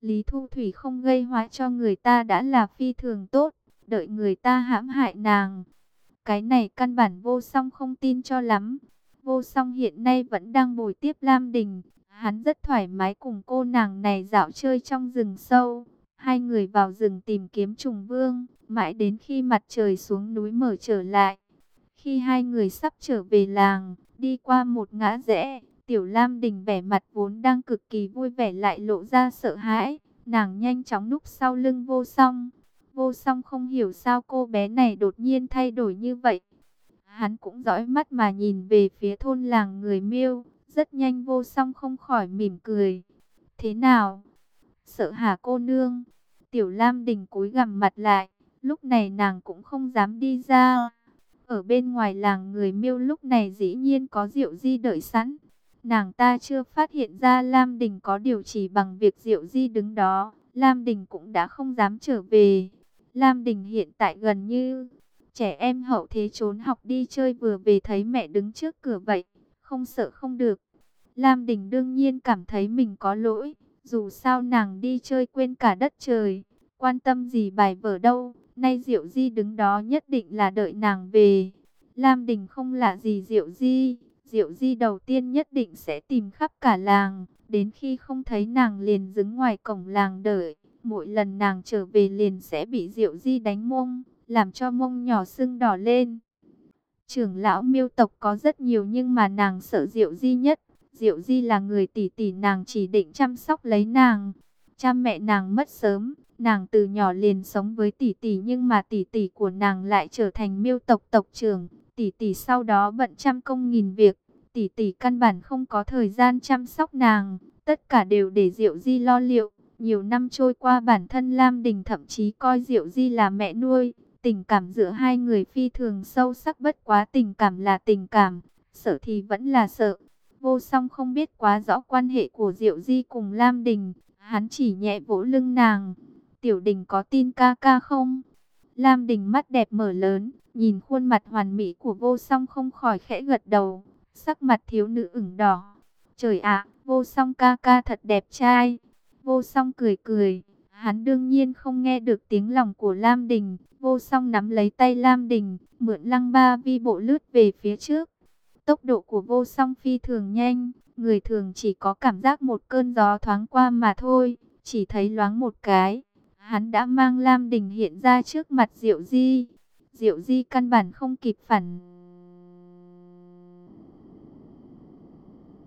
Lý Thu Thủy không gây hóa cho người ta đã là phi thường tốt, đợi người ta hãm hại nàng. Cái này căn bản vô song không tin cho lắm. Vô song hiện nay vẫn đang bồi tiếp Lam Đình. Hắn rất thoải mái cùng cô nàng này dạo chơi trong rừng sâu. Hai người vào rừng tìm kiếm trùng vương, mãi đến khi mặt trời xuống núi mở trở lại. Khi hai người sắp trở về làng, đi qua một ngã rẽ, Tiểu Lam Đình vẻ mặt vốn đang cực kỳ vui vẻ lại lộ ra sợ hãi. Nàng nhanh chóng núp sau lưng vô song. Vô song không hiểu sao cô bé này đột nhiên thay đổi như vậy. Hắn cũng dõi mắt mà nhìn về phía thôn làng người miêu. Rất nhanh vô song không khỏi mỉm cười. Thế nào? Sợ hả cô nương? Tiểu Lam Đình cúi gằm mặt lại. Lúc này nàng cũng không dám đi ra. Ở bên ngoài làng người miêu lúc này dĩ nhiên có Diệu Di đợi sẵn. Nàng ta chưa phát hiện ra Lam Đình có điều chỉ bằng việc Diệu Di đứng đó. Lam Đình cũng đã không dám trở về. Lam Đình hiện tại gần như trẻ em hậu thế trốn học đi chơi vừa về thấy mẹ đứng trước cửa vậy. Không sợ không được. Lam Đình đương nhiên cảm thấy mình có lỗi. Dù sao nàng đi chơi quên cả đất trời. Quan tâm gì bài vở đâu. Nay Diệu Di đứng đó nhất định là đợi nàng về. Lam Đình không lạ gì Diệu Di. Diệu Di đầu tiên nhất định sẽ tìm khắp cả làng. Đến khi không thấy nàng liền đứng ngoài cổng làng đợi. Mỗi lần nàng trở về liền sẽ bị Diệu Di đánh mông. Làm cho mông nhỏ sưng đỏ lên. Trưởng lão miêu tộc có rất nhiều nhưng mà nàng sợ Diệu Di nhất. Diệu Di là người tỷ tỷ nàng chỉ định chăm sóc lấy nàng. Cha mẹ nàng mất sớm, Nàng từ nhỏ liền sống với tỷ tỷ nhưng mà tỷ tỷ của nàng lại trở thành miêu tộc tộc trưởng. Tỷ tỷ sau đó bận trăm công nghìn việc. Tỷ tỷ căn bản không có thời gian chăm sóc nàng. Tất cả đều để Diệu Di lo liệu. Nhiều năm trôi qua bản thân Lam Đình thậm chí coi Diệu Di là mẹ nuôi. Tình cảm giữa hai người phi thường sâu sắc bất quá tình cảm là tình cảm. Sợ thì vẫn là sợ. Vô song không biết quá rõ quan hệ của Diệu Di cùng Lam Đình. Hắn chỉ nhẹ vỗ lưng nàng, Tiểu đình có tin ca ca không? Lam đình mắt đẹp mở lớn, nhìn khuôn mặt hoàn mỹ của vô song không khỏi khẽ gật đầu. Sắc mặt thiếu nữ ửng đỏ. Trời ạ, vô song ca ca thật đẹp trai. Vô song cười cười. Hắn đương nhiên không nghe được tiếng lòng của Lam Đình. Vô song nắm lấy tay Lam Đình, mượn lăng ba vi bộ lướt về phía trước. Tốc độ của vô song phi thường nhanh, người thường chỉ có cảm giác một cơn gió thoáng qua mà thôi, chỉ thấy loáng một cái, hắn đã mang Lam Đình hiện ra trước mặt Diệu Di. Diệu Di căn bản không kịp phản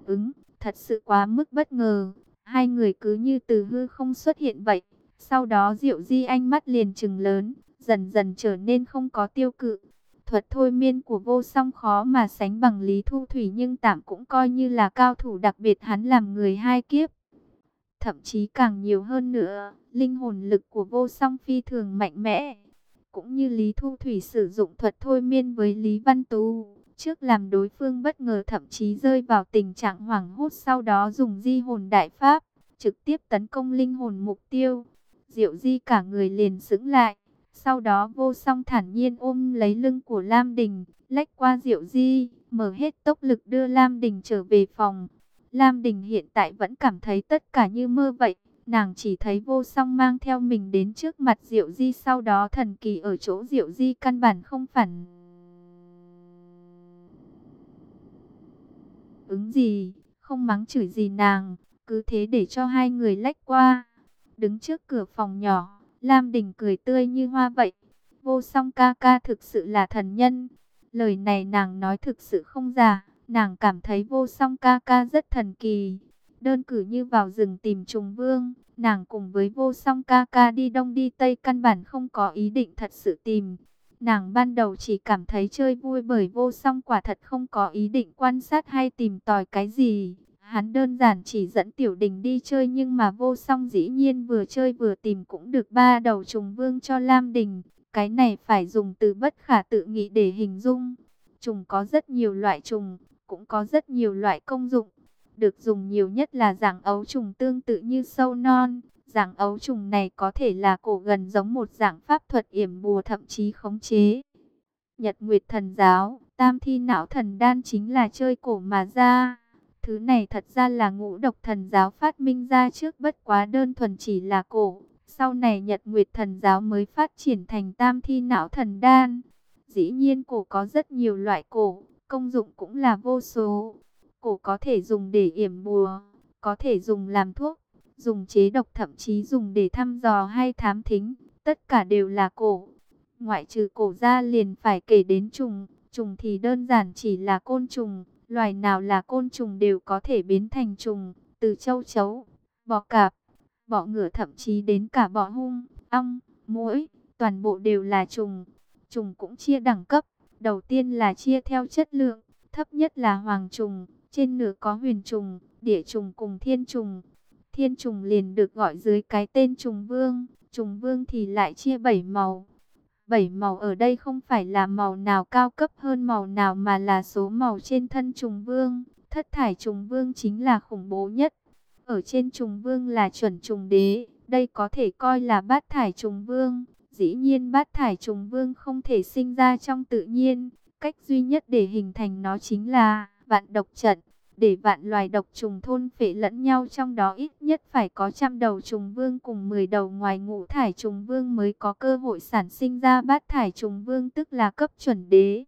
ứng, thật sự quá mức bất ngờ. Hai người cứ như từ hư không xuất hiện vậy. Sau đó Diệu Di ánh mắt liền trừng lớn, dần dần trở nên không có tiêu cự. Thuật thôi miên của vô song khó mà sánh bằng Lý Thu Thủy nhưng tạm cũng coi như là cao thủ đặc biệt hắn làm người hai kiếp thậm chí càng nhiều hơn nữa, linh hồn lực của vô song phi thường mạnh mẽ. Cũng như Lý Thu Thủy sử dụng thuật thôi miên với Lý Văn Tú, trước làm đối phương bất ngờ thậm chí rơi vào tình trạng hoảng hốt sau đó dùng di hồn đại pháp, trực tiếp tấn công linh hồn mục tiêu. Diệu di cả người liền sững lại, sau đó vô song thản nhiên ôm lấy lưng của Lam Đình, lách qua Diệu di, mở hết tốc lực đưa Lam Đình trở về phòng. Lam Đình hiện tại vẫn cảm thấy tất cả như mơ vậy. Nàng chỉ thấy vô song mang theo mình đến trước mặt Diệu Di sau đó thần kỳ ở chỗ Diệu Di căn bản không phản. Ứng gì, không mắng chửi gì nàng, cứ thế để cho hai người lách qua. Đứng trước cửa phòng nhỏ, Lam Đình cười tươi như hoa vậy. Vô song ca ca thực sự là thần nhân. Lời này nàng nói thực sự không giả. Nàng cảm thấy vô song ca ca rất thần kỳ. Đơn cử như vào rừng tìm trùng vương, nàng cùng với vô song ca ca đi đông đi tây căn bản không có ý định thật sự tìm. Nàng ban đầu chỉ cảm thấy chơi vui bởi vô song quả thật không có ý định quan sát hay tìm tòi cái gì. Hắn đơn giản chỉ dẫn tiểu đình đi chơi nhưng mà vô song dĩ nhiên vừa chơi vừa tìm cũng được ba đầu trùng vương cho Lam Đình. Cái này phải dùng từ bất khả tự nghĩ để hình dung. Trùng có rất nhiều loại trùng, cũng có rất nhiều loại công dụng. Được dùng nhiều nhất là dạng ấu trùng tương tự như sâu non. Dạng ấu trùng này có thể là cổ gần giống một dạng pháp thuật yểm bùa thậm chí khống chế. Nhật Nguyệt Thần Giáo, Tam Thi Não Thần Đan chính là chơi cổ mà ra. Thứ này thật ra là ngũ độc thần giáo phát minh ra trước bất quá đơn thuần chỉ là cổ. Sau này Nhật Nguyệt thần giáo mới phát triển thành tam thi não thần đan. Dĩ nhiên cổ có rất nhiều loại cổ, công dụng cũng là vô số. Cổ có thể dùng để yểm bùa, có thể dùng làm thuốc, dùng chế độc thậm chí dùng để thăm dò hay thám thính. Tất cả đều là cổ. Ngoại trừ cổ ra liền phải kể đến trùng, trùng thì đơn giản chỉ là côn trùng. Loài nào là côn trùng đều có thể biến thành trùng, từ châu chấu, bọ cạp, bọ ngựa thậm chí đến cả bọ hung, ong, muỗi, toàn bộ đều là trùng. Trùng cũng chia đẳng cấp, đầu tiên là chia theo chất lượng, thấp nhất là hoàng trùng, trên nửa có huyền trùng, địa trùng cùng thiên trùng. Thiên trùng liền được gọi dưới cái tên trùng vương, trùng vương thì lại chia bảy màu. Bảy màu ở đây không phải là màu nào cao cấp hơn màu nào mà là số màu trên thân trùng vương. Thất thải trùng vương chính là khủng bố nhất. Ở trên trùng vương là chuẩn trùng đế, đây có thể coi là bát thải trùng vương. Dĩ nhiên bát thải trùng vương không thể sinh ra trong tự nhiên. Cách duy nhất để hình thành nó chính là vạn độc trận. Để vạn loài độc trùng thôn phệ lẫn nhau trong đó ít nhất phải có trăm đầu trùng vương cùng 10 đầu ngoài ngũ thải trùng vương mới có cơ hội sản sinh ra bát thải trùng vương tức là cấp chuẩn đế.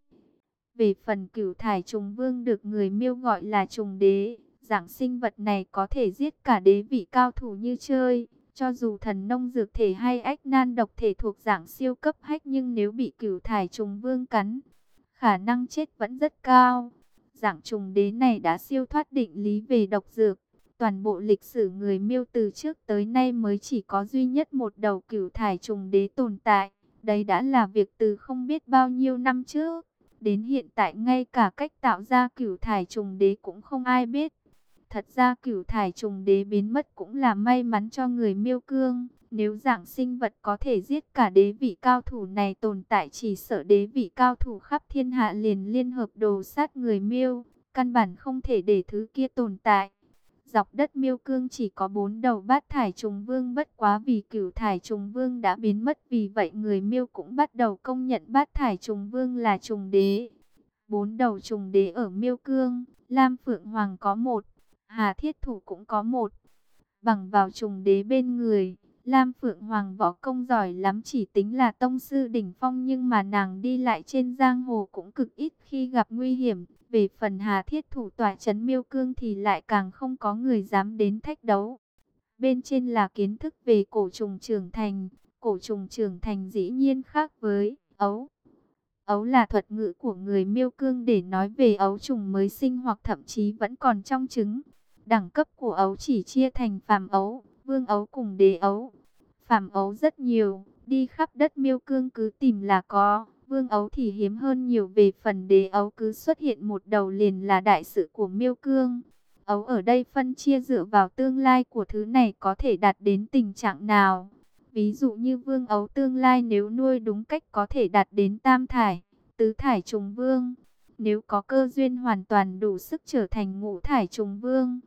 Về phần cửu thải trùng vương được người miêu gọi là trùng đế, dạng sinh vật này có thể giết cả đế vị cao thủ như chơi. Cho dù thần nông dược thể hay ách nan độc thể thuộc dạng siêu cấp hách nhưng nếu bị cửu thải trùng vương cắn, khả năng chết vẫn rất cao. Dạng trùng đế này đã siêu thoát định lý về độc dược. Toàn bộ lịch sử người miêu từ trước tới nay mới chỉ có duy nhất một đầu cửu thải trùng đế tồn tại. Đấy đã là việc từ không biết bao nhiêu năm trước. Đến hiện tại ngay cả cách tạo ra cửu thải trùng đế cũng không ai biết. Thật ra cửu thải trùng đế biến mất cũng là may mắn cho người miêu cương. Nếu dạng sinh vật có thể giết cả đế vị cao thủ này tồn tại chỉ sợ đế vị cao thủ khắp thiên hạ liền liên hợp đồ sát người miêu. Căn bản không thể để thứ kia tồn tại. Dọc đất miêu cương chỉ có bốn đầu bát thải trùng vương bất quá vì cửu thải trùng vương đã biến mất vì vậy người miêu cũng bắt đầu công nhận bát thải trùng vương là trùng đế. Bốn đầu trùng đế ở miêu cương, Lam Phượng Hoàng có một, Hà Thiết Thủ cũng có một. Bằng vào trùng đế bên người, Lam Phượng Hoàng võ công giỏi lắm chỉ tính là tông sư đỉnh phong nhưng mà nàng đi lại trên giang hồ cũng cực ít khi gặp nguy hiểm. Về phần Hà Thiết thủ tòa chấn miêu cương thì lại càng không có người dám đến thách đấu. Bên trên là kiến thức về cổ trùng trưởng thành. Cổ trùng trưởng thành dĩ nhiên khác với ấu. Ấu là thuật ngữ của người miêu cương để nói về ấu trùng mới sinh hoặc thậm chí vẫn còn trong trứng. Đẳng cấp của ấu chỉ chia thành phàm ấu, vương ấu cùng đế ấu. Phàm ấu rất nhiều, đi khắp đất miêu cương cứ tìm là có. Vương ấu thì hiếm hơn nhiều về phần đế ấu cứ xuất hiện một đầu liền là đại sự của miêu cương. Ấu ở đây phân chia dựa vào tương lai của thứ này có thể đạt đến tình trạng nào. Ví dụ như vương ấu tương lai nếu nuôi đúng cách có thể đạt đến tam thải, tứ thải trùng vương. Nếu có cơ duyên hoàn toàn đủ sức trở thành ngũ thải trùng vương.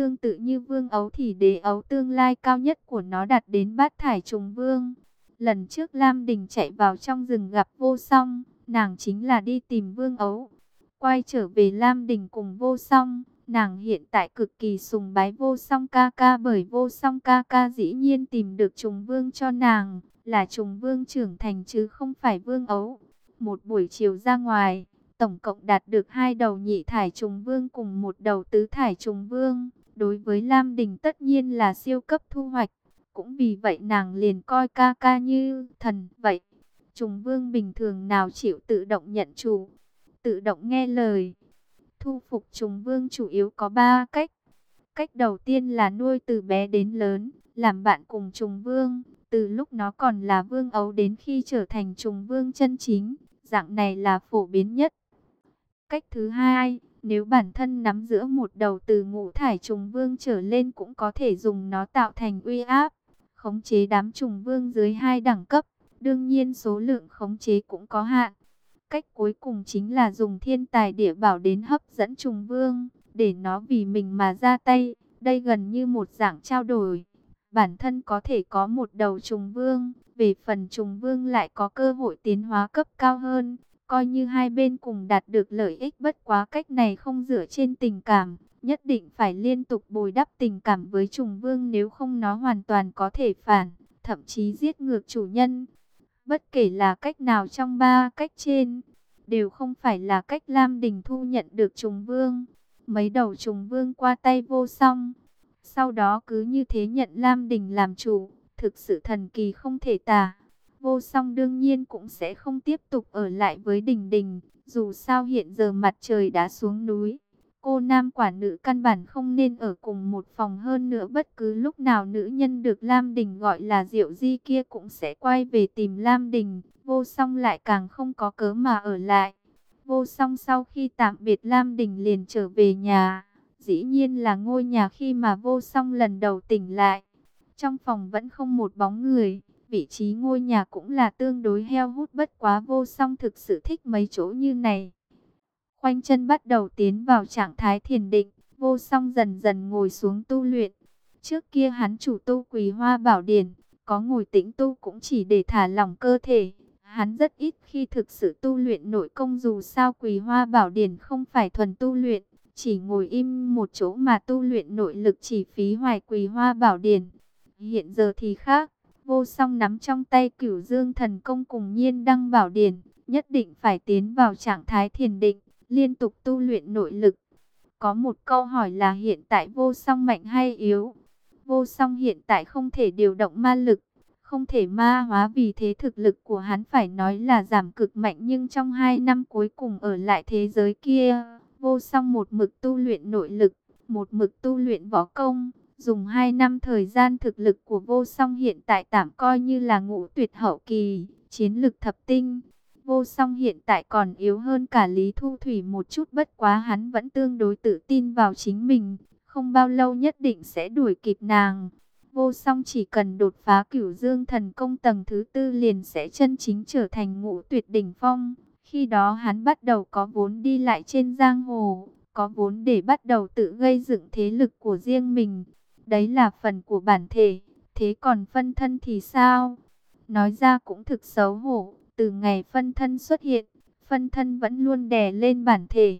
Tương tự như vương ấu thì đế ấu tương lai cao nhất của nó đạt đến bát thải trùng vương. Lần trước Lam Đình chạy vào trong rừng gặp vô song, nàng chính là đi tìm vương ấu. Quay trở về Lam Đình cùng vô song, nàng hiện tại cực kỳ sùng bái vô song ca ca bởi vô song ca ca dĩ nhiên tìm được trùng vương cho nàng, là trùng vương trưởng thành chứ không phải vương ấu. Một buổi chiều ra ngoài, tổng cộng đạt được hai đầu nhị thải trùng vương cùng một đầu tứ thải trùng vương. Đối với Lam Đình tất nhiên là siêu cấp thu hoạch. Cũng vì vậy nàng liền coi ca ca như thần vậy. Trùng vương bình thường nào chịu tự động nhận chủ, tự động nghe lời. Thu phục trùng vương chủ yếu có ba cách. Cách đầu tiên là nuôi từ bé đến lớn, làm bạn cùng trùng vương, từ lúc nó còn là vương ấu đến khi trở thành trùng vương chân chính. Dạng này là phổ biến nhất. Cách thứ hai, nếu bản thân nắm giữa một đầu từ ngũ thải trùng vương trở lên cũng có thể dùng nó tạo thành uy áp khống chế đám trùng vương dưới hai đẳng cấp. Đương nhiên số lượng khống chế cũng có hạn. Cách cuối cùng chính là dùng thiên tài địa bảo đến hấp dẫn trùng vương, để nó vì mình mà ra tay. Đây gần như một dạng trao đổi. Bản thân có thể có một đầu trùng vương, về phần trùng vương lại có cơ hội tiến hóa cấp cao hơn. Coi như hai bên cùng đạt được lợi ích bất quá cách này không dựa trên tình cảm, nhất định phải liên tục bồi đắp tình cảm với trùng vương nếu không nó hoàn toàn có thể phản, thậm chí giết ngược chủ nhân. Bất kể là cách nào trong ba cách trên, đều không phải là cách Lam Đình thu nhận được trùng vương. Mấy đầu trùng vương qua tay vô song, sau đó cứ như thế nhận Lam Đình làm chủ, thực sự thần kỳ không thể tả. Vô song đương nhiên cũng sẽ không tiếp tục ở lại với Đình Đình, dù sao hiện giờ mặt trời đã xuống núi. Cô nam quả nữ căn bản không nên ở cùng một phòng hơn nữa bất cứ lúc nào nữ nhân được Lam Đình gọi là Diệu Di kia cũng sẽ quay về tìm Lam Đình, vô song lại càng không có cớ mà ở lại. Vô song sau khi tạm biệt Lam Đình liền trở về nhà, dĩ nhiên là ngôi nhà khi mà vô song lần đầu tỉnh lại. Trong phòng vẫn không một bóng người, vị trí ngôi nhà cũng là tương đối heo hút bất quá vô song thực sự thích mấy chỗ như này. Khoanh chân bắt đầu tiến vào trạng thái thiền định, vô song dần dần ngồi xuống tu luyện. Trước kia hắn chủ tu quỳ hoa bảo điển, có ngồi tĩnh tu cũng chỉ để thả lỏng cơ thể. Hắn rất ít khi thực sự tu luyện nội công dù sao quỳ hoa bảo điển không phải thuần tu luyện, chỉ ngồi im một chỗ mà tu luyện nội lực chỉ phí hoài quỳ hoa bảo điển. Hiện giờ thì khác, vô song nắm trong tay cửu dương thần công cùng nhiên đăng bảo điển, nhất định phải tiến vào trạng thái thiền định liên tục tu luyện nội lực. Có một câu hỏi là hiện tại vô song mạnh hay yếu? Vô song hiện tại không thể điều động ma lực, không thể ma hóa vì thế thực lực của hắn phải nói là giảm cực mạnh nhưng trong hai năm cuối cùng ở lại thế giới kia, vô song một mực tu luyện nội lực, một mực tu luyện võ công. Dùng hai năm thời gian thực lực của vô song hiện tại tạm coi như là ngũ tuyệt hậu kỳ, chiến lực thập tinh. Vô song hiện tại còn yếu hơn cả Lý Thu Thủy một chút bất quá hắn vẫn tương đối tự tin vào chính mình. Không bao lâu nhất định sẽ đuổi kịp nàng. Vô song chỉ cần đột phá cửu dương thần công tầng thứ tư liền sẽ chân chính trở thành ngũ tuyệt đỉnh phong. Khi đó hắn bắt đầu có vốn đi lại trên giang hồ, có vốn để bắt đầu tự gây dựng thế lực của riêng mình. Đấy là phần của bản thể, thế còn phân thân thì sao? Nói ra cũng thực xấu hổ. Từ ngày phân thân xuất hiện, phân thân vẫn luôn đè lên bản thể.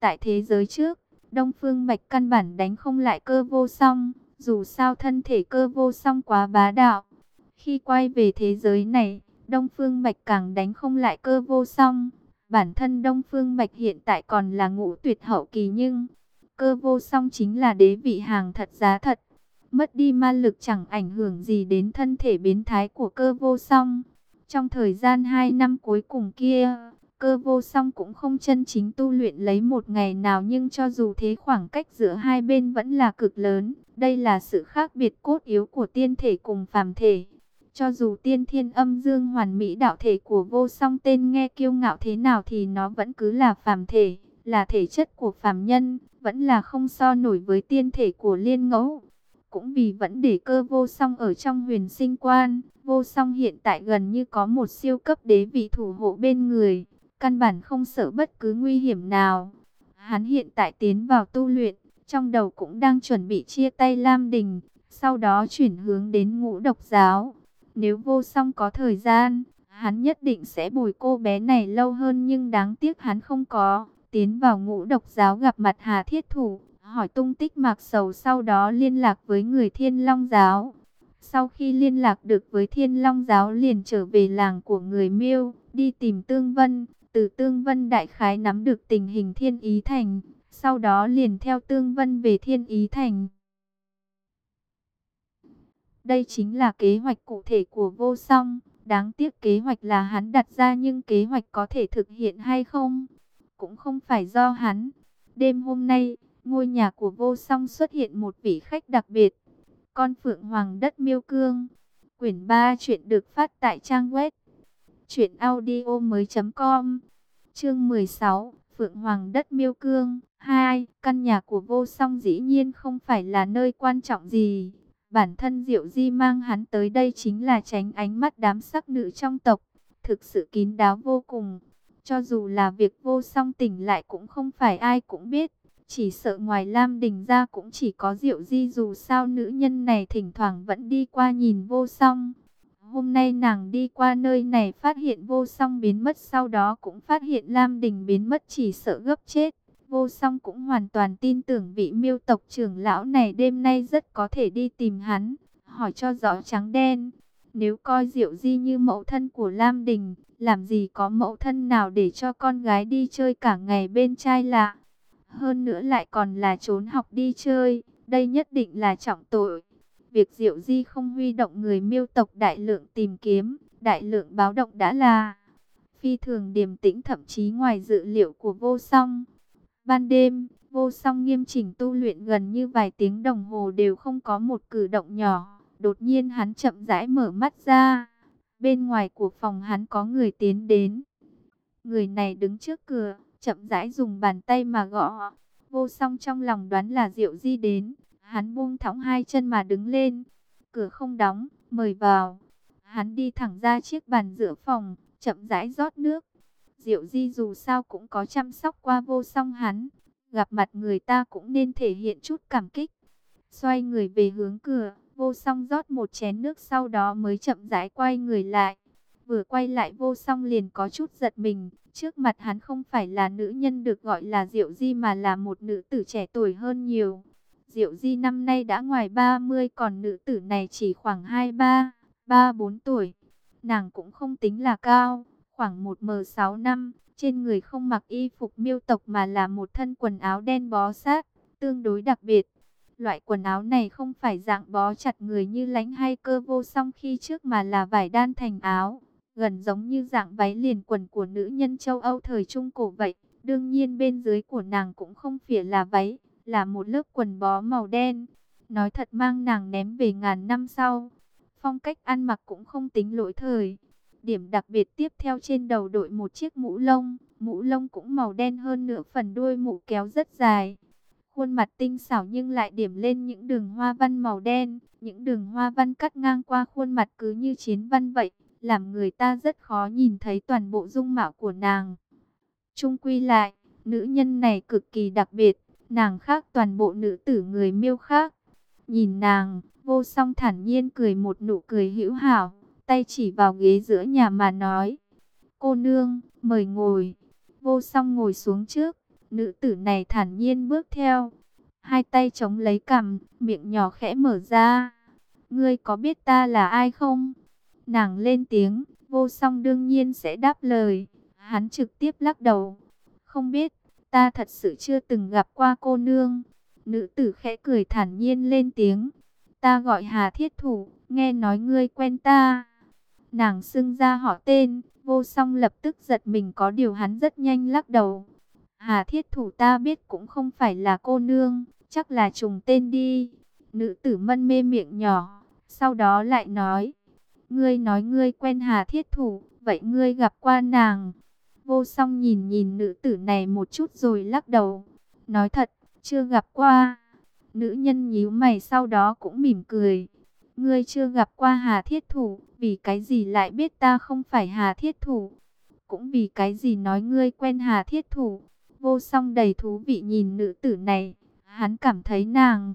Tại thế giới trước, Đông Phương Bạch căn bản đánh không lại cơ vô song, dù sao thân thể cơ vô song quá bá đạo. Khi quay về thế giới này, Đông Phương Bạch càng đánh không lại cơ vô song. Bản thân Đông Phương Bạch hiện tại còn là ngũ tuyệt hậu kỳ nhưng cơ vô song chính là đế vị hàng thật giá thật. Mất đi ma lực chẳng ảnh hưởng gì đến thân thể biến thái của cơ vô song. Trong thời gian 2 năm cuối cùng kia, cơ vô song cũng không chân chính tu luyện lấy một ngày nào nhưng cho dù thế khoảng cách giữa hai bên vẫn là cực lớn. Đây là sự khác biệt cốt yếu của tiên thể cùng phàm thể. Cho dù tiên thiên âm dương hoàn mỹ đạo thể của vô song tên nghe kiêu ngạo thế nào thì nó vẫn cứ là phàm thể, là thể chất của phàm nhân, vẫn là không so nổi với tiên thể của liên ngẫu. Cũng vì vẫn để cơ vô song ở trong huyền sinh quan, vô song hiện tại gần như có một siêu cấp đế vị thủ hộ bên người, căn bản không sợ bất cứ nguy hiểm nào. Hắn hiện tại tiến vào tu luyện, trong đầu cũng đang chuẩn bị chia tay Lam Đình, sau đó chuyển hướng đến ngũ độc giáo. Nếu vô song có thời gian, hắn nhất định sẽ bồi cô bé này lâu hơn nhưng đáng tiếc hắn không có. Tiến vào ngũ độc giáo gặp mặt Hà Thiết Thủ, hỏi tung tích Mạc Sầu sau đó liên lạc với người Thiên Long Giáo. Sau khi liên lạc được với Thiên Long Giáo liền trở về làng của người Miêu, đi tìm Tương Vân. Từ Tương Vân đại khái nắm được tình hình Thiên Ý Thành, sau đó liền theo Tương Vân về Thiên Ý Thành. Đây chính là kế hoạch cụ thể của vô song. Đáng tiếc kế hoạch là hắn đặt ra nhưng kế hoạch có thể thực hiện hay không? Cũng không phải do hắn. Đêm hôm nay, ngôi nhà của vô song xuất hiện một vị khách đặc biệt. Con Phượng Hoàng đất miêu cương. Quyển 3 chuyện được phát tại trang web. Chuyện audio mới com. Chương 16. Phượng Hoàng đất miêu cương. 2. Căn nhà của vô song dĩ nhiên không phải là nơi quan trọng gì. Bản thân Diệu Di mang hắn tới đây chính là tránh ánh mắt đám sắc nữ trong tộc. Thực sự kín đáo vô cùng. Cho dù là việc vô song tỉnh lại cũng không phải ai cũng biết. Chỉ sợ ngoài Lam Đình ra cũng chỉ có Diệu Di dù sao nữ nhân này thỉnh thoảng vẫn đi qua nhìn vô song. Hôm nay nàng đi qua nơi này phát hiện vô song biến mất sau đó cũng phát hiện Lam Đình biến mất chỉ sợ gấp chết. Vô song cũng hoàn toàn tin tưởng vị miêu tộc trưởng lão này đêm nay rất có thể đi tìm hắn, hỏi cho rõ trắng đen. Nếu coi Diệu Di như mẫu thân của Lam Đình, làm gì có mẫu thân nào để cho con gái đi chơi cả ngày bên trai lạ. Hơn nữa lại còn là trốn học đi chơi, đây nhất định là trọng tội. Việc Diệu Di không huy động người miêu tộc đại lượng tìm kiếm, đại lượng báo động đã là phi thường điềm tĩnh thậm chí ngoài dự liệu của vô song. Ban đêm, vô song nghiêm chỉnh tu luyện gần như vài tiếng đồng hồ đều không có một cử động nhỏ. Đột nhiên hắn chậm rãi mở mắt ra. Bên ngoài của phòng hắn có người tiến đến. Người này đứng trước cửa, chậm rãi dùng bàn tay mà gõ. Vô song trong lòng đoán là Diệu Di đến. Hắn buông thõng hai chân mà đứng lên. Cửa không đóng, mời vào. Hắn đi thẳng ra chiếc bàn giữa phòng, chậm rãi rót nước. Diệu Di dù sao cũng có chăm sóc qua vô song hắn. Gặp mặt người ta cũng nên thể hiện chút cảm kích. Xoay người về hướng cửa, vô song rót một chén nước sau đó mới chậm rãi quay người lại. Vừa quay lại vô song liền có chút giật mình. Trước mặt hắn không phải là nữ nhân được gọi là Diệu Di mà là một nữ tử trẻ tuổi hơn nhiều. Diệu Di năm nay đã ngoài 30 còn nữ tử này chỉ khoảng 23, 34 tuổi. Nàng cũng không tính là cao, khoảng 1m6 năm, trên người không mặc y phục miêu tộc mà là một thân quần áo đen bó sát, tương đối đặc biệt. Loại quần áo này không phải dạng bó chặt người như lánh hay cơ vô song khi trước mà là vải đan thành áo, gần giống như dạng váy liền quần của nữ nhân châu Âu thời Trung Cổ vậy. Đương nhiên bên dưới của nàng cũng không phải là váy, là một lớp quần bó màu đen. Nói thật mang nàng ném về ngàn năm sau. Phong cách ăn mặc cũng không tính lỗi thời. Điểm đặc biệt tiếp theo trên đầu đội một chiếc mũ lông. Mũ lông cũng màu đen hơn nửa phần đuôi mũ kéo rất dài. Khuôn mặt tinh xảo nhưng lại điểm lên những đường hoa văn màu đen. Những đường hoa văn cắt ngang qua khuôn mặt cứ như chiến văn vậy. Làm người ta rất khó nhìn thấy toàn bộ dung mạo của nàng. Trung quy lại, nữ nhân này cực kỳ đặc biệt. Nàng khác toàn bộ nữ tử người miêu khác. Nhìn nàng, vô song thản nhiên cười một nụ cười hữu hảo, tay chỉ vào ghế giữa nhà mà nói. Cô nương, mời ngồi. Vô song ngồi xuống trước, nữ tử này thản nhiên bước theo. Hai tay chống lấy cằm, miệng nhỏ khẽ mở ra. Ngươi có biết ta là ai không? Nàng lên tiếng, vô song đương nhiên sẽ đáp lời. Hắn trực tiếp lắc đầu. Không biết, ta thật sự chưa từng gặp qua cô nương. Nữ tử khẽ cười thản nhiên lên tiếng. Ta gọi Hà Thiết Thủ, nghe nói ngươi quen ta. Nàng xưng ra họ tên, vô song lập tức giật mình có điều hắn rất nhanh lắc đầu. Hà Thiết Thủ ta biết cũng không phải là cô nương, chắc là trùng tên đi. Nữ tử mân mê miệng nhỏ, sau đó lại nói. Ngươi nói ngươi quen Hà Thiết Thủ, vậy ngươi gặp qua nàng. Vô song nhìn nhìn nữ tử này một chút rồi lắc đầu. Nói thật, chưa gặp qua. Nữ nhân nhíu mày sau đó cũng mỉm cười. Ngươi chưa gặp qua Hà Thiết Thủ, vì cái gì lại biết ta không phải Hà Thiết Thủ? Cũng vì cái gì nói ngươi quen Hà Thiết Thủ? Vô song đầy thú vị nhìn nữ tử này, hắn cảm thấy nàng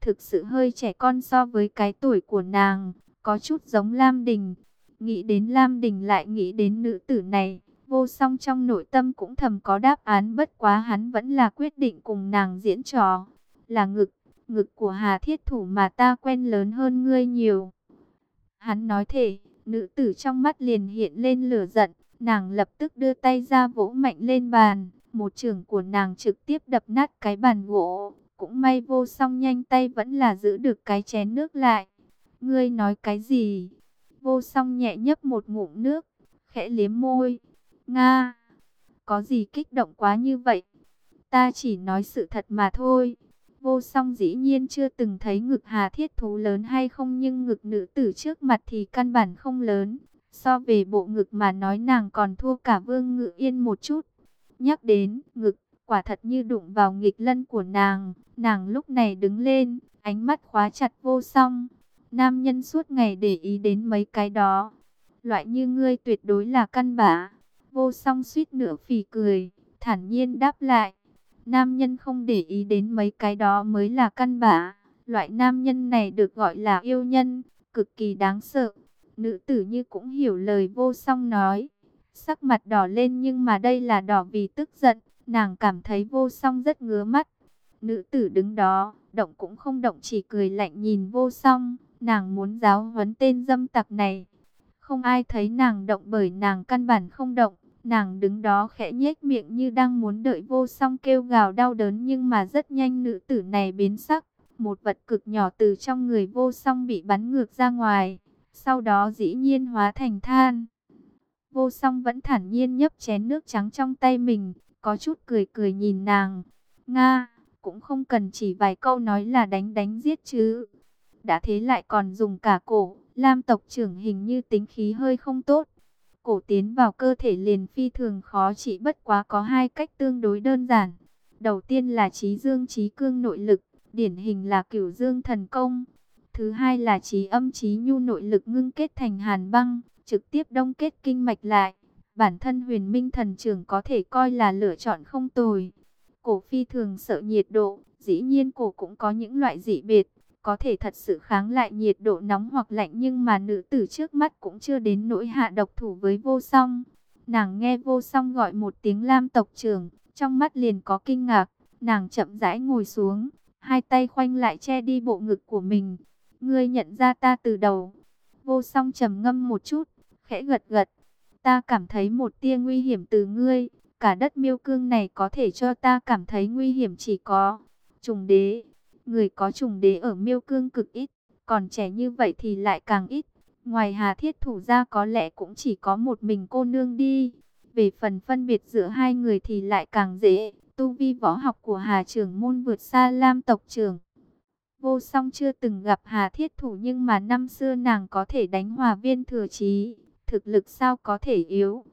thực sự hơi trẻ con so với cái tuổi của nàng, có chút giống Lam Đình. Nghĩ đến Lam Đình lại nghĩ đến nữ tử này, vô song trong nội tâm cũng thầm có đáp án bất quá hắn vẫn là quyết định cùng nàng diễn trò. Là ngực, ngực của Hà Thiết Thủ mà ta quen lớn hơn ngươi nhiều. Hắn nói thể, nữ tử trong mắt liền hiện lên lửa giận, nàng lập tức đưa tay ra vỗ mạnh lên bàn. Một trường của nàng trực tiếp đập nát cái bàn gỗ, cũng may vô song nhanh tay vẫn là giữ được cái chén nước lại. Ngươi nói cái gì? Vô song nhẹ nhấp một ngụm nước, khẽ liếm môi. Nga, có gì kích động quá như vậy? Ta chỉ nói sự thật mà thôi. Vô song dĩ nhiên chưa từng thấy ngực hà thiết thú lớn hay không nhưng ngực nữ tử trước mặt thì căn bản không lớn. So về bộ ngực mà nói nàng còn thua cả vương ngự yên một chút. Nhắc đến ngực, quả thật như đụng vào nghịch lân của nàng. Nàng lúc này đứng lên, ánh mắt khóa chặt vô song. Nam nhân suốt ngày để ý đến mấy cái đó. Loại như ngươi tuyệt đối là căn bả. Vô song suýt nửa phì cười, thản nhiên đáp lại. Nam nhân không để ý đến mấy cái đó mới là căn bả. Loại nam nhân này được gọi là yêu nhân, cực kỳ đáng sợ. Nữ tử như cũng hiểu lời vô song nói. Sắc mặt đỏ lên nhưng mà đây là đỏ vì tức giận. Nàng cảm thấy vô song rất ngứa mắt. Nữ tử đứng đó, động cũng không động chỉ cười lạnh nhìn vô song. Nàng muốn giáo huấn tên dâm tặc này. Không ai thấy nàng động bởi nàng căn bản không động. Nàng đứng đó khẽ nhếch miệng như đang muốn đợi vô song kêu gào đau đớn nhưng mà rất nhanh nữ tử này biến sắc. Một vật cực nhỏ từ trong người vô song bị bắn ngược ra ngoài. Sau đó dĩ nhiên hóa thành than. Vô song vẫn thản nhiên nhấp chén nước trắng trong tay mình. Có chút cười cười nhìn nàng. Nga, cũng không cần chỉ vài câu nói là đánh đánh giết chứ. Đã thế lại còn dùng cả cổ. Lam tộc trưởng hình như tính khí hơi không tốt cổ tiến vào cơ thể liền phi thường khó chỉ bất quá có hai cách tương đối đơn giản. Đầu tiên là trí dương trí cương nội lực, điển hình là cửu dương thần công. Thứ hai là trí âm trí nhu nội lực ngưng kết thành hàn băng, trực tiếp đông kết kinh mạch lại. Bản thân huyền minh thần trưởng có thể coi là lựa chọn không tồi. Cổ phi thường sợ nhiệt độ, dĩ nhiên cổ cũng có những loại dị biệt có thể thật sự kháng lại nhiệt độ nóng hoặc lạnh nhưng mà nữ tử trước mắt cũng chưa đến nỗi hạ độc thủ với vô song. Nàng nghe vô song gọi một tiếng lam tộc trưởng, trong mắt liền có kinh ngạc, nàng chậm rãi ngồi xuống, hai tay khoanh lại che đi bộ ngực của mình. Ngươi nhận ra ta từ đầu. Vô song trầm ngâm một chút, khẽ gật gật. Ta cảm thấy một tia nguy hiểm từ ngươi, cả đất miêu cương này có thể cho ta cảm thấy nguy hiểm chỉ có trùng đế. Người có trùng đế ở miêu cương cực ít, còn trẻ như vậy thì lại càng ít. Ngoài Hà Thiết Thủ ra có lẽ cũng chỉ có một mình cô nương đi. Về phần phân biệt giữa hai người thì lại càng dễ. Tu vi võ học của Hà trưởng môn vượt xa Lam tộc trưởng. Vô song chưa từng gặp Hà Thiết Thủ nhưng mà năm xưa nàng có thể đánh hòa viên thừa chí. Thực lực sao có thể yếu.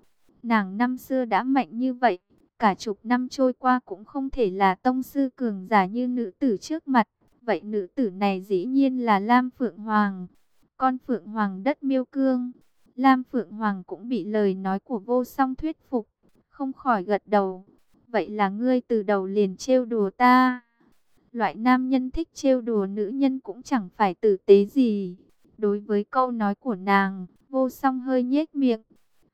Nàng năm xưa đã mạnh như vậy cả chục năm trôi qua cũng không thể là tông sư cường giả như nữ tử trước mặt. Vậy nữ tử này dĩ nhiên là Lam Phượng Hoàng, con Phượng Hoàng đất miêu cương. Lam Phượng Hoàng cũng bị lời nói của vô song thuyết phục, không khỏi gật đầu. Vậy là ngươi từ đầu liền trêu đùa ta. Loại nam nhân thích trêu đùa nữ nhân cũng chẳng phải tử tế gì. Đối với câu nói của nàng, vô song hơi nhếch miệng,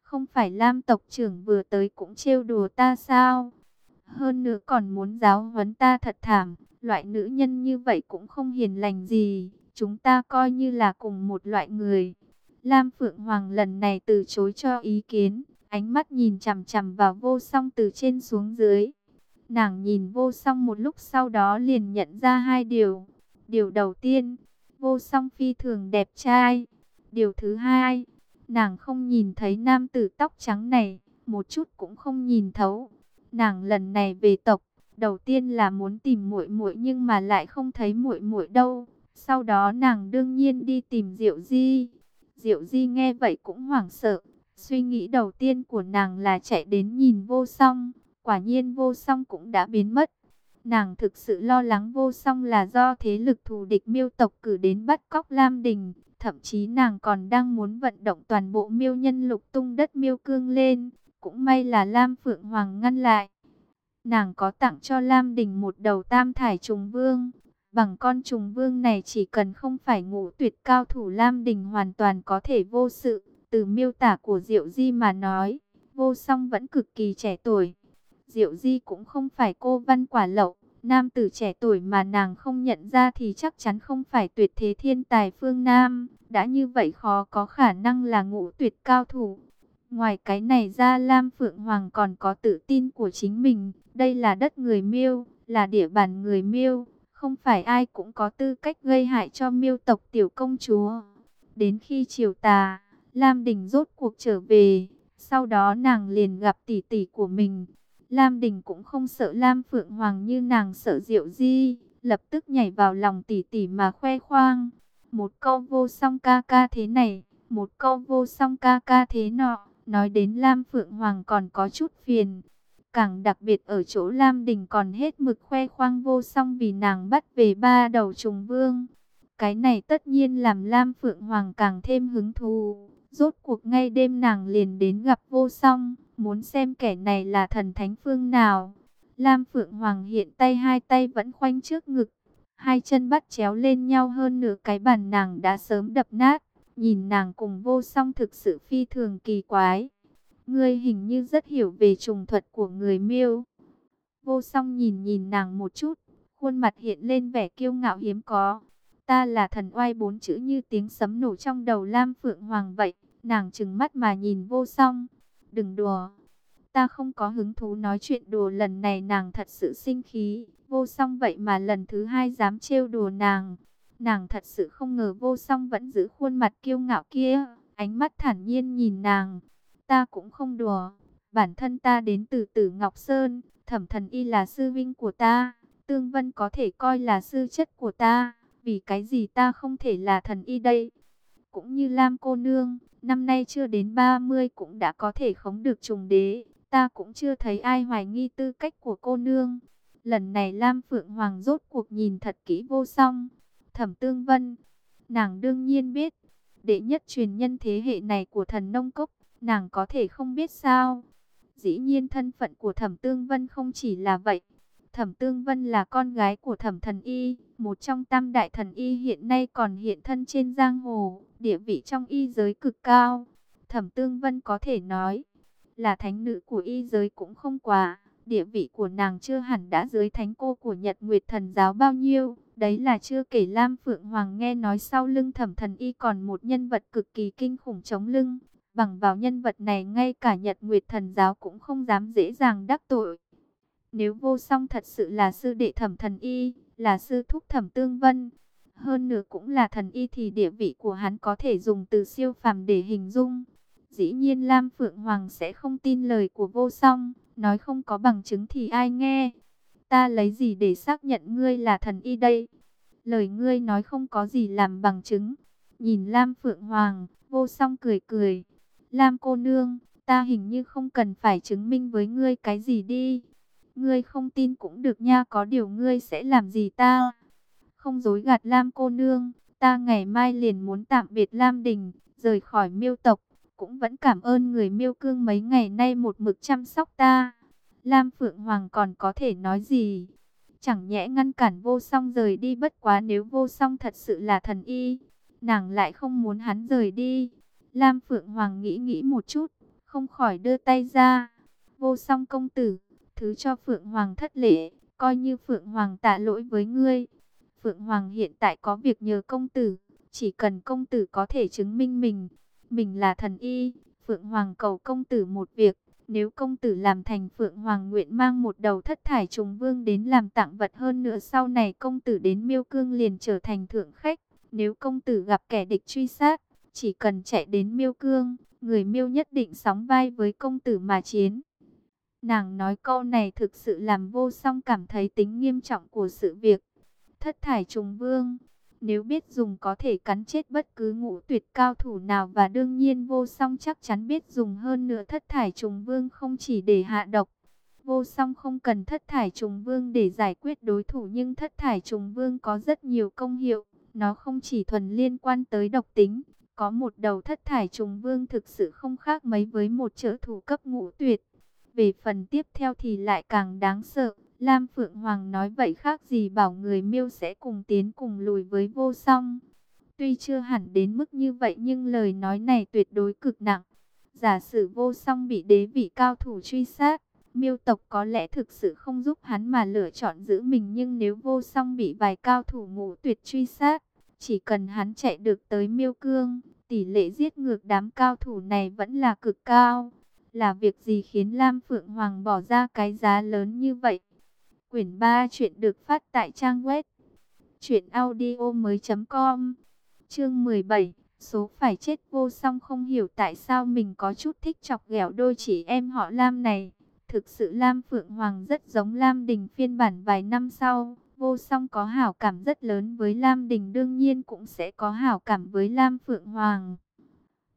không phải Lam tộc trưởng vừa tới cũng trêu đùa ta sao? Hơn nữa còn muốn giáo huấn ta thật thảm. Loại nữ nhân như vậy cũng không hiền lành gì. Chúng ta coi như là cùng một loại người. Lam Phượng Hoàng lần này từ chối cho ý kiến. Ánh mắt nhìn chằm chằm vào vô song từ trên xuống dưới. Nàng nhìn vô song một lúc sau đó liền nhận ra hai điều. Điều đầu tiên, vô song phi thường đẹp trai. Điều thứ hai, Nàng không nhìn thấy nam tử tóc trắng này, một chút cũng không nhìn thấu. Nàng lần này về tộc, đầu tiên là muốn tìm muội muội nhưng mà lại không thấy muội muội đâu. Sau đó nàng đương nhiên đi tìm Diệu Di. Diệu Di nghe vậy cũng hoảng sợ. Suy nghĩ đầu tiên của nàng là chạy đến nhìn vô song. Quả nhiên vô song cũng đã biến mất. Nàng thực sự lo lắng vô song là do thế lực thù địch miêu tộc cử đến bắt cóc Lam Đình. Thậm chí nàng còn đang muốn vận động toàn bộ miêu nhân lục tung đất miêu cương lên. Cũng may là Lam Phượng Hoàng ngăn lại. Nàng có tặng cho Lam Đình một đầu tam thải trùng vương. Bằng con trùng vương này chỉ cần không phải ngũ tuyệt cao thủ Lam Đình hoàn toàn có thể vô sự. Từ miêu tả của Diệu Di mà nói, vô song vẫn cực kỳ trẻ tuổi. Diệu Di cũng không phải cô văn quả lậu, Nam tử trẻ tuổi mà nàng không nhận ra thì chắc chắn không phải tuyệt thế thiên tài phương Nam. Đã như vậy khó có khả năng là ngũ tuyệt cao thủ. Ngoài cái này ra Lam Phượng Hoàng còn có tự tin của chính mình. Đây là đất người miêu, là địa bàn người miêu. Không phải ai cũng có tư cách gây hại cho miêu tộc tiểu công chúa. Đến khi chiều tà, Lam Đình rốt cuộc trở về. Sau đó nàng liền gặp tỷ tỷ của mình, Lam Đình cũng không sợ Lam Phượng Hoàng như nàng sợ Diệu Di, lập tức nhảy vào lòng tỷ tỷ mà khoe khoang. Một câu vô song ca ca thế này, một câu vô song ca ca thế nọ, nói đến Lam Phượng Hoàng còn có chút phiền. Càng đặc biệt ở chỗ Lam Đình còn hết mực khoe khoang vô song vì nàng bắt về ba đầu trùng vương. Cái này tất nhiên làm Lam Phượng Hoàng càng thêm hứng thú. Rốt cuộc ngay đêm nàng liền đến gặp vô song muốn xem kẻ này là thần thánh phương nào. Lam Phượng Hoàng hiện tay hai tay vẫn khoanh trước ngực, hai chân bắt chéo lên nhau hơn nửa cái bàn nàng đã sớm đập nát, nhìn nàng cùng vô song thực sự phi thường kỳ quái. Ngươi hình như rất hiểu về trùng thuật của người miêu. Vô song nhìn nhìn nàng một chút, khuôn mặt hiện lên vẻ kiêu ngạo hiếm có. Ta là thần oai bốn chữ như tiếng sấm nổ trong đầu Lam Phượng Hoàng vậy. Nàng trừng mắt mà nhìn vô song. Đừng đùa. Ta không có hứng thú nói chuyện đùa lần này nàng thật sự sinh khí. Vô song vậy mà lần thứ hai dám trêu đùa nàng. Nàng thật sự không ngờ vô song vẫn giữ khuôn mặt kiêu ngạo kia. Ánh mắt thản nhiên nhìn nàng. Ta cũng không đùa. Bản thân ta đến từ Tử Ngọc Sơn. Thẩm thần y là sư vinh của ta. Tương Vân có thể coi là sư chất của ta. Vì cái gì ta không thể là thần y đây? Cũng như Lam cô nương, năm nay chưa đến 30 cũng đã có thể khống được trùng đế. Ta cũng chưa thấy ai hoài nghi tư cách của cô nương. Lần này Lam Phượng Hoàng rốt cuộc nhìn thật kỹ vô song. Thẩm Tương Vân, nàng đương nhiên biết. Đệ nhất truyền nhân thế hệ này của thần nông cốc, nàng có thể không biết sao. Dĩ nhiên thân phận của Thẩm Tương Vân không chỉ là vậy. Thẩm Tương Vân là con gái của Thẩm Thần Y, một trong tam đại thần y hiện nay còn hiện thân trên giang hồ, địa vị trong y giới cực cao. Thẩm Tương Vân có thể nói là thánh nữ của y giới cũng không quá, địa vị của nàng chưa hẳn đã dưới thánh cô của Nhật Nguyệt Thần giáo bao nhiêu. Đấy là chưa kể Lam Phượng Hoàng nghe nói sau lưng Thẩm Thần Y còn một nhân vật cực kỳ kinh khủng chống lưng. Bằng vào nhân vật này ngay cả Nhật Nguyệt Thần giáo cũng không dám dễ dàng đắc tội. Nếu vô song thật sự là sư đệ thẩm thần y, là sư thúc thẩm tương vân, hơn nữa cũng là thần y thì địa vị của hắn có thể dùng từ siêu phàm để hình dung. Dĩ nhiên Lam Phượng Hoàng sẽ không tin lời của vô song, nói không có bằng chứng thì ai nghe. Ta lấy gì để xác nhận ngươi là thần y đây? Lời ngươi nói không có gì làm bằng chứng. Nhìn Lam Phượng Hoàng, vô song cười cười. Lam cô nương, ta hình như không cần phải chứng minh với ngươi cái gì đi. Ngươi không tin cũng được nha, có điều ngươi sẽ làm gì ta? Không dối gạt Lam cô nương, ta ngày mai liền muốn tạm biệt Lam Đình, rời khỏi miêu tộc. Cũng vẫn cảm ơn người miêu cương mấy ngày nay một mực chăm sóc ta. Lam Phượng Hoàng còn có thể nói gì? Chẳng nhẽ ngăn cản vô song rời đi bất quá nếu vô song thật sự là thần y. Nàng lại không muốn hắn rời đi. Lam Phượng Hoàng nghĩ nghĩ một chút, không khỏi đưa tay ra. Vô song công tử thứ cho Phượng Hoàng thất lễ, coi như Phượng Hoàng tạ lỗi với ngươi. Phượng Hoàng hiện tại có việc nhờ công tử, chỉ cần công tử có thể chứng minh mình, mình là thần y, Phượng Hoàng cầu công tử một việc, nếu công tử làm thành Phượng Hoàng nguyện mang một đầu thất thải trùng vương đến làm tặng vật hơn nữa sau này công tử đến miêu cương liền trở thành thượng khách, nếu công tử gặp kẻ địch truy sát, chỉ cần chạy đến miêu cương, người miêu nhất định sóng vai với công tử mà chiến. Nàng nói câu này thực sự làm vô song cảm thấy tính nghiêm trọng của sự việc. Thất thải trùng vương, nếu biết dùng có thể cắn chết bất cứ ngũ tuyệt cao thủ nào và đương nhiên vô song chắc chắn biết dùng hơn nữa thất thải trùng vương không chỉ để hạ độc. Vô song không cần thất thải trùng vương để giải quyết đối thủ nhưng thất thải trùng vương có rất nhiều công hiệu. Nó không chỉ thuần liên quan tới độc tính, có một đầu thất thải trùng vương thực sự không khác mấy với một trợ thủ cấp ngũ tuyệt. Về phần tiếp theo thì lại càng đáng sợ. Lam Phượng Hoàng nói vậy khác gì bảo người miêu sẽ cùng tiến cùng lùi với vô song. Tuy chưa hẳn đến mức như vậy nhưng lời nói này tuyệt đối cực nặng. Giả sử vô song bị đế vị cao thủ truy sát, miêu tộc có lẽ thực sự không giúp hắn mà lựa chọn giữ mình. Nhưng nếu vô song bị vài cao thủ ngũ tuyệt truy sát, chỉ cần hắn chạy được tới miêu cương, tỷ lệ giết ngược đám cao thủ này vẫn là cực cao. Là việc gì khiến Lam Phượng Hoàng bỏ ra cái giá lớn như vậy? Quyển 3 chuyện được phát tại trang web truyệnaudiomoi.com. Chương 17, số phải chết vô song không hiểu tại sao mình có chút thích chọc ghẹo đôi chị em họ Lam này. Thực sự Lam Phượng Hoàng rất giống Lam Đình phiên bản vài năm sau. Vô song có hảo cảm rất lớn với Lam Đình đương nhiên cũng sẽ có hảo cảm với Lam Phượng Hoàng.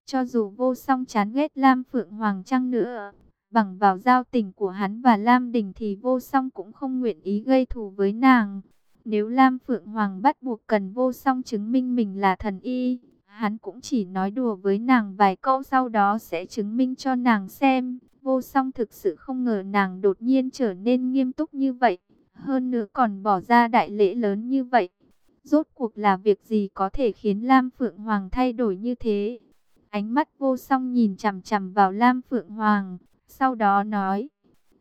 Cho dù vô song chán ghét Lam Phượng Hoàng Trăng nữa, bằng vào giao tình của hắn và Lam Đình thì vô song cũng không nguyện ý gây thù với nàng. Nếu Lam Phượng Hoàng bắt buộc cần vô song chứng minh mình là thần y, hắn cũng chỉ nói đùa với nàng vài câu sau đó sẽ chứng minh cho nàng xem. Vô song thực sự không ngờ nàng đột nhiên trở nên nghiêm túc như vậy, hơn nữa còn bỏ ra đại lễ lớn như vậy. Rốt cuộc là việc gì có thể khiến Lam Phượng Hoàng thay đổi như thế? Ánh mắt vô song nhìn chằm chằm vào Lam Phượng Hoàng, sau đó nói,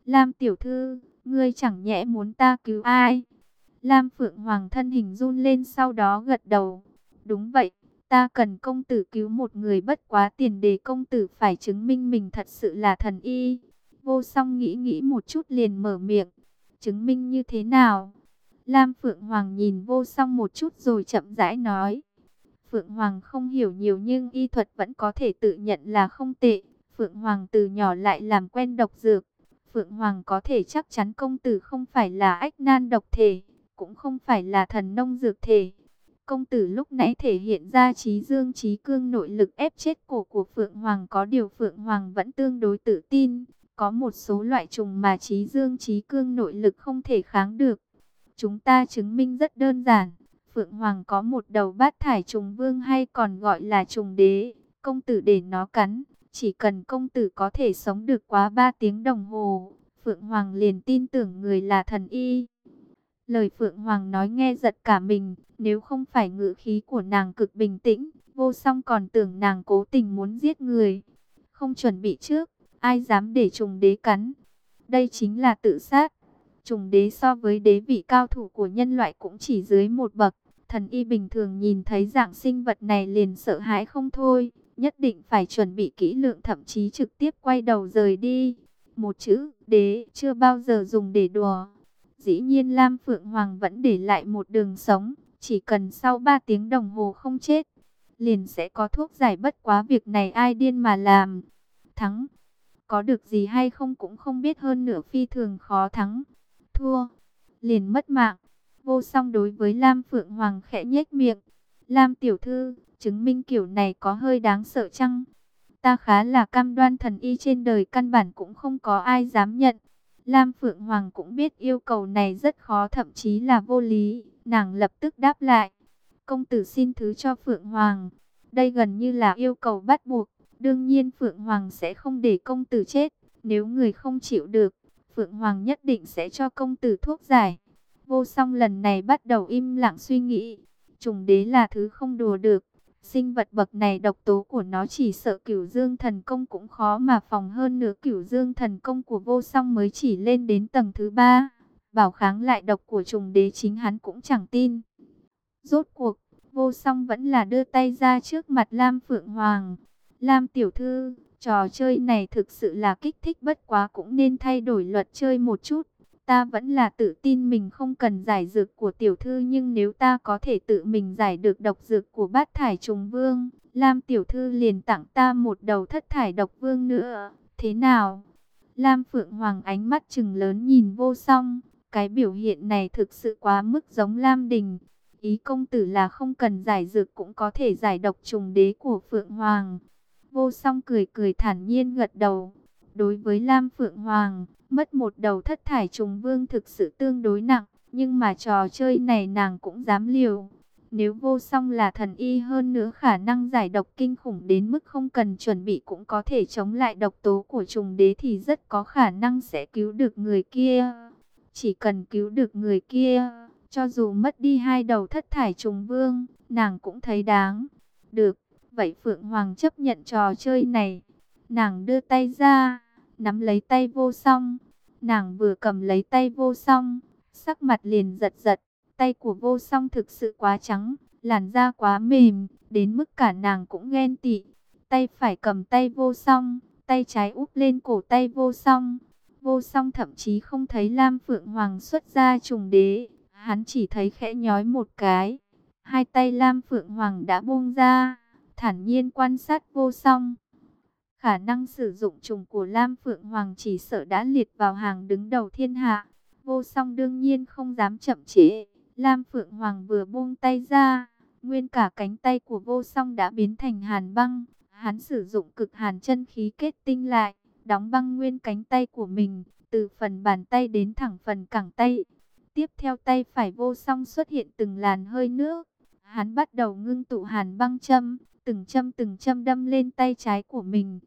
Lam tiểu thư, Ngươi chẳng nhẽ muốn ta cứu ai? Lam Phượng Hoàng thân hình run lên sau đó gật đầu. Đúng vậy, ta cần công tử cứu một người bất quá tiền đề công tử phải chứng minh mình thật sự là thần y. Vô song nghĩ nghĩ một chút liền mở miệng. Chứng minh như thế nào? Lam Phượng Hoàng nhìn vô song một chút rồi chậm rãi nói. Phượng Hoàng không hiểu nhiều nhưng y thuật vẫn có thể tự nhận là không tệ. Phượng Hoàng từ nhỏ lại làm quen độc dược. Phượng Hoàng có thể chắc chắn công tử không phải là ách nan độc thể, cũng không phải là thần nông dược thể. Công tử lúc nãy thể hiện ra trí dương trí cương nội lực ép chết cổ của Phượng Hoàng có điều Phượng Hoàng vẫn tương đối tự tin. Có một số loại trùng mà trí dương trí cương nội lực không thể kháng được. Chúng ta chứng minh rất đơn giản. Phượng Hoàng có một đầu bát thải trùng vương hay còn gọi là trùng đế. Công tử để nó cắn. Chỉ cần công tử có thể sống được quá 3 tiếng đồng hồ. Phượng Hoàng liền tin tưởng người là thần y. Lời Phượng Hoàng nói nghe giật cả mình. Nếu không phải ngữ khí của nàng cực bình tĩnh. Vô song còn tưởng nàng cố tình muốn giết người. Không chuẩn bị trước. Ai dám để trùng đế cắn. Đây chính là tự sát. Trùng đế so với đế vị cao thủ của nhân loại cũng chỉ dưới một bậc. Thần y bình thường nhìn thấy dạng sinh vật này liền sợ hãi không thôi. Nhất định phải chuẩn bị kỹ lượng thậm chí trực tiếp quay đầu rời đi. Một chữ đế chưa bao giờ dùng để đùa. Dĩ nhiên Lam Phượng Hoàng vẫn để lại một đường sống. Chỉ cần sau 3 tiếng đồng hồ không chết. Liền sẽ có thuốc giải bất quá việc này ai điên mà làm. Thắng. Có được gì hay không cũng không biết hơn nửa phi thường khó thắng thua, liền mất mạng. Vô song đối với Lam Phượng Hoàng khẽ nhếch miệng. Lam tiểu thư, chứng minh kiểu này có hơi đáng sợ chăng? Ta khá là cam đoan thần y trên đời căn bản cũng không có ai dám nhận. Lam Phượng Hoàng cũng biết yêu cầu này rất khó thậm chí là vô lý. Nàng lập tức đáp lại. Công tử xin thứ cho Phượng Hoàng. Đây gần như là yêu cầu bắt buộc. Đương nhiên Phượng Hoàng sẽ không để công tử chết. Nếu người không chịu được, Phượng Hoàng nhất định sẽ cho công tử thuốc giải. Vô song lần này bắt đầu im lặng suy nghĩ. Trùng đế là thứ không đùa được. Sinh vật bậc này độc tố của nó chỉ sợ cửu dương thần công cũng khó mà phòng hơn nữa cửu dương thần công của vô song mới chỉ lên đến tầng thứ ba. Bảo kháng lại độc của trùng đế chính hắn cũng chẳng tin. Rốt cuộc, vô song vẫn là đưa tay ra trước mặt Lam Phượng Hoàng. Lam tiểu thư, Trò chơi này thực sự là kích thích bất quá cũng nên thay đổi luật chơi một chút. Ta vẫn là tự tin mình không cần giải dược của tiểu thư nhưng nếu ta có thể tự mình giải được độc dược của bát thải trùng vương, Lam tiểu thư liền tặng ta một đầu thất thải độc vương nữa. Thế nào? Lam Phượng Hoàng ánh mắt trừng lớn nhìn vô song. Cái biểu hiện này thực sự quá mức giống Lam Đình. Ý công tử là không cần giải dược cũng có thể giải độc trùng đế của Phượng Hoàng. Vô song cười cười thản nhiên gật đầu. Đối với Lam Phượng Hoàng, mất một đầu thất thải trùng vương thực sự tương đối nặng. Nhưng mà trò chơi này nàng cũng dám liều. Nếu vô song là thần y hơn nữa khả năng giải độc kinh khủng đến mức không cần chuẩn bị cũng có thể chống lại độc tố của trùng đế thì rất có khả năng sẽ cứu được người kia. Chỉ cần cứu được người kia, cho dù mất đi hai đầu thất thải trùng vương, nàng cũng thấy đáng. Được, Vậy Phượng Hoàng chấp nhận trò chơi này. Nàng đưa tay ra, nắm lấy tay vô song. Nàng vừa cầm lấy tay vô song, sắc mặt liền giật giật. Tay của vô song thực sự quá trắng, làn da quá mềm, đến mức cả nàng cũng ghen tị. Tay phải cầm tay vô song, tay trái úp lên cổ tay vô song. Vô song thậm chí không thấy Lam Phượng Hoàng xuất ra trùng đế, hắn chỉ thấy khẽ nhói một cái. Hai tay Lam Phượng Hoàng đã buông ra, thản nhiên quan sát vô song. Khả năng sử dụng trùng của Lam Phượng Hoàng chỉ sợ đã liệt vào hàng đứng đầu thiên hạ. Vô song đương nhiên không dám chậm trễ. Lam Phượng Hoàng vừa buông tay ra, nguyên cả cánh tay của vô song đã biến thành hàn băng. Hắn sử dụng cực hàn chân khí kết tinh lại, đóng băng nguyên cánh tay của mình, từ phần bàn tay đến thẳng phần cẳng tay. Tiếp theo tay phải vô song xuất hiện từng làn hơi nước. Hắn bắt đầu ngưng tụ hàn băng châm, từng châm từng châm đâm lên tay trái của mình.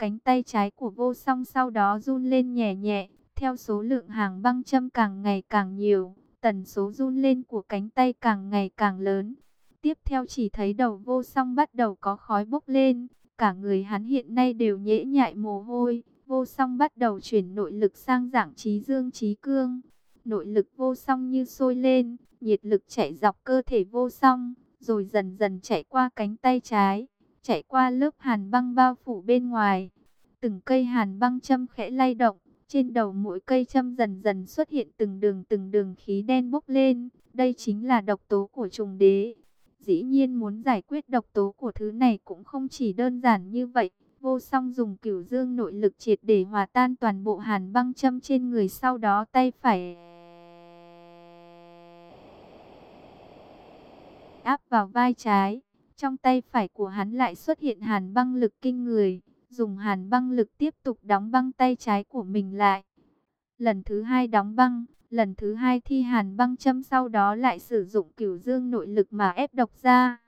Cánh tay trái của vô song sau đó run lên nhẹ nhẹ, theo số lượng hàng băng châm càng ngày càng nhiều, tần số run lên của cánh tay càng ngày càng lớn. Tiếp theo chỉ thấy đầu vô song bắt đầu có khói bốc lên, cả người hắn hiện nay đều nhễ nhại mồ hôi, vô song bắt đầu chuyển nội lực sang dạng trí dương trí cương. Nội lực vô song như sôi lên, nhiệt lực chạy dọc cơ thể vô song, rồi dần dần chạy qua cánh tay trái, chạy qua lớp hàn băng bao phủ bên ngoài. Từng cây hàn băng châm khẽ lay động, trên đầu mỗi cây châm dần dần xuất hiện từng đường từng đường khí đen bốc lên. Đây chính là độc tố của trùng đế. Dĩ nhiên muốn giải quyết độc tố của thứ này cũng không chỉ đơn giản như vậy. Vô song dùng cửu dương nội lực triệt để hòa tan toàn bộ hàn băng châm trên người sau đó tay phải áp vào vai trái. Trong tay phải của hắn lại xuất hiện hàn băng lực kinh người, dùng hàn băng lực tiếp tục đóng băng tay trái của mình lại. Lần thứ hai đóng băng, lần thứ hai thi hàn băng châm sau đó lại sử dụng cửu dương nội lực mà ép độc ra.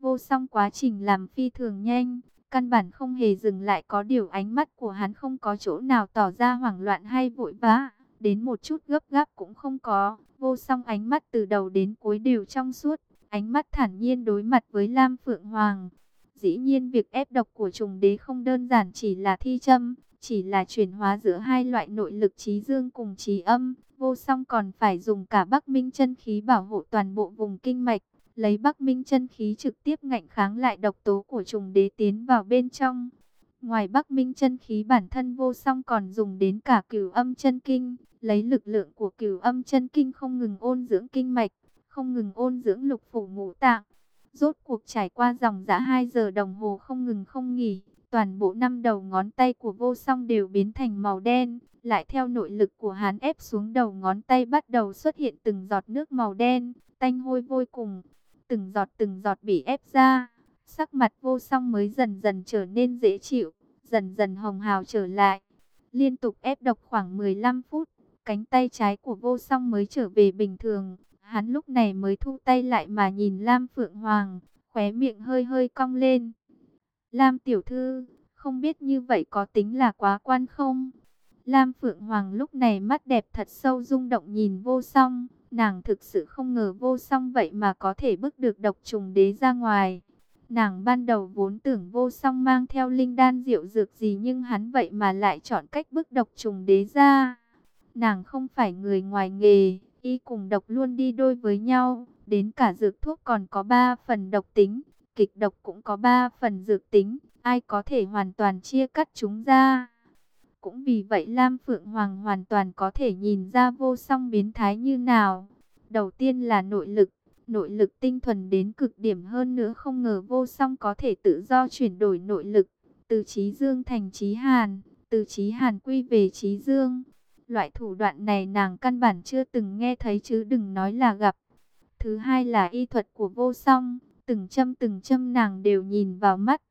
Vô song quá trình làm phi thường nhanh, căn bản không hề dừng lại có điều ánh mắt của hắn không có chỗ nào tỏ ra hoảng loạn hay vội vã, đến một chút gấp gáp cũng không có. Vô song ánh mắt từ đầu đến cuối đều trong suốt, ánh mắt thản nhiên đối mặt với Lam Phượng Hoàng. Dĩ nhiên việc ép độc của trùng đế không đơn giản chỉ là thi châm, chỉ là chuyển hóa giữa hai loại nội lực trí dương cùng trí âm. Vô song còn phải dùng cả Bắc Minh chân khí bảo hộ toàn bộ vùng kinh mạch, lấy Bắc Minh chân khí trực tiếp ngạnh kháng lại độc tố của trùng đế tiến vào bên trong. Ngoài Bắc Minh chân khí bản thân vô song còn dùng đến cả cửu âm chân kinh, lấy lực lượng của cửu âm chân kinh không ngừng ôn dưỡng kinh mạch, không ngừng ôn dưỡng lục phủ ngũ tạng. Rốt cuộc trải qua dòng dã 2 giờ đồng hồ không ngừng không nghỉ, toàn bộ năm đầu ngón tay của vô song đều biến thành màu đen, lại theo nội lực của hắn ép xuống đầu ngón tay bắt đầu xuất hiện từng giọt nước màu đen, tanh hôi vôi cùng, từng giọt từng giọt bị ép ra, sắc mặt vô song mới dần dần trở nên dễ chịu, dần dần hồng hào trở lại, liên tục ép độc khoảng 15 phút, cánh tay trái của vô song mới trở về bình thường, Hắn lúc này mới thu tay lại mà nhìn Lam Phượng Hoàng, khóe miệng hơi hơi cong lên. Lam tiểu thư, không biết như vậy có tính là quá quan không? Lam Phượng Hoàng lúc này mắt đẹp thật sâu rung động nhìn vô song. Nàng thực sự không ngờ vô song vậy mà có thể bước được độc trùng đế ra ngoài. Nàng ban đầu vốn tưởng vô song mang theo linh đan diệu dược gì nhưng hắn vậy mà lại chọn cách bước độc trùng đế ra. Nàng không phải người ngoài nghề, Y cùng độc luôn đi đôi với nhau, đến cả dược thuốc còn có 3 phần độc tính, kịch độc cũng có 3 phần dược tính, ai có thể hoàn toàn chia cắt chúng ra. Cũng vì vậy Lam Phượng Hoàng hoàn toàn có thể nhìn ra vô song biến thái như nào. Đầu tiên là nội lực, nội lực tinh thuần đến cực điểm hơn nữa không ngờ vô song có thể tự do chuyển đổi nội lực, từ trí dương thành trí hàn, từ trí hàn quy về trí dương. Loại thủ đoạn này nàng căn bản chưa từng nghe thấy chứ đừng nói là gặp. Thứ hai là y thuật của vô song, từng châm từng châm nàng đều nhìn vào mắt.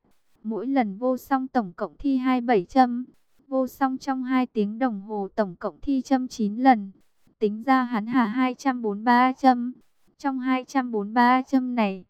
Mỗi lần vô song tổng cộng thi 27 châm, vô song trong 2 tiếng đồng hồ tổng cộng thi châm 9 lần. Tính ra hắn hà 243 châm. Trong 243 châm này,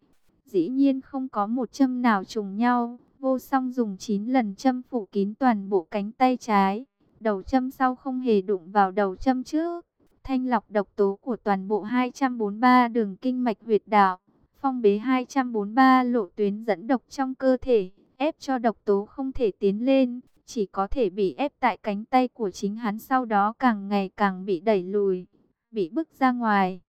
dĩ nhiên không có một châm nào trùng nhau. Vô song dùng 9 lần châm phủ kín toàn bộ cánh tay trái đầu châm sau không hề đụng vào đầu châm trước. Thanh lọc độc tố của toàn bộ 243 đường kinh mạch huyệt đạo, phong bế 243 lộ tuyến dẫn độc trong cơ thể, ép cho độc tố không thể tiến lên, chỉ có thể bị ép tại cánh tay của chính hắn sau đó càng ngày càng bị đẩy lùi, bị bức ra ngoài.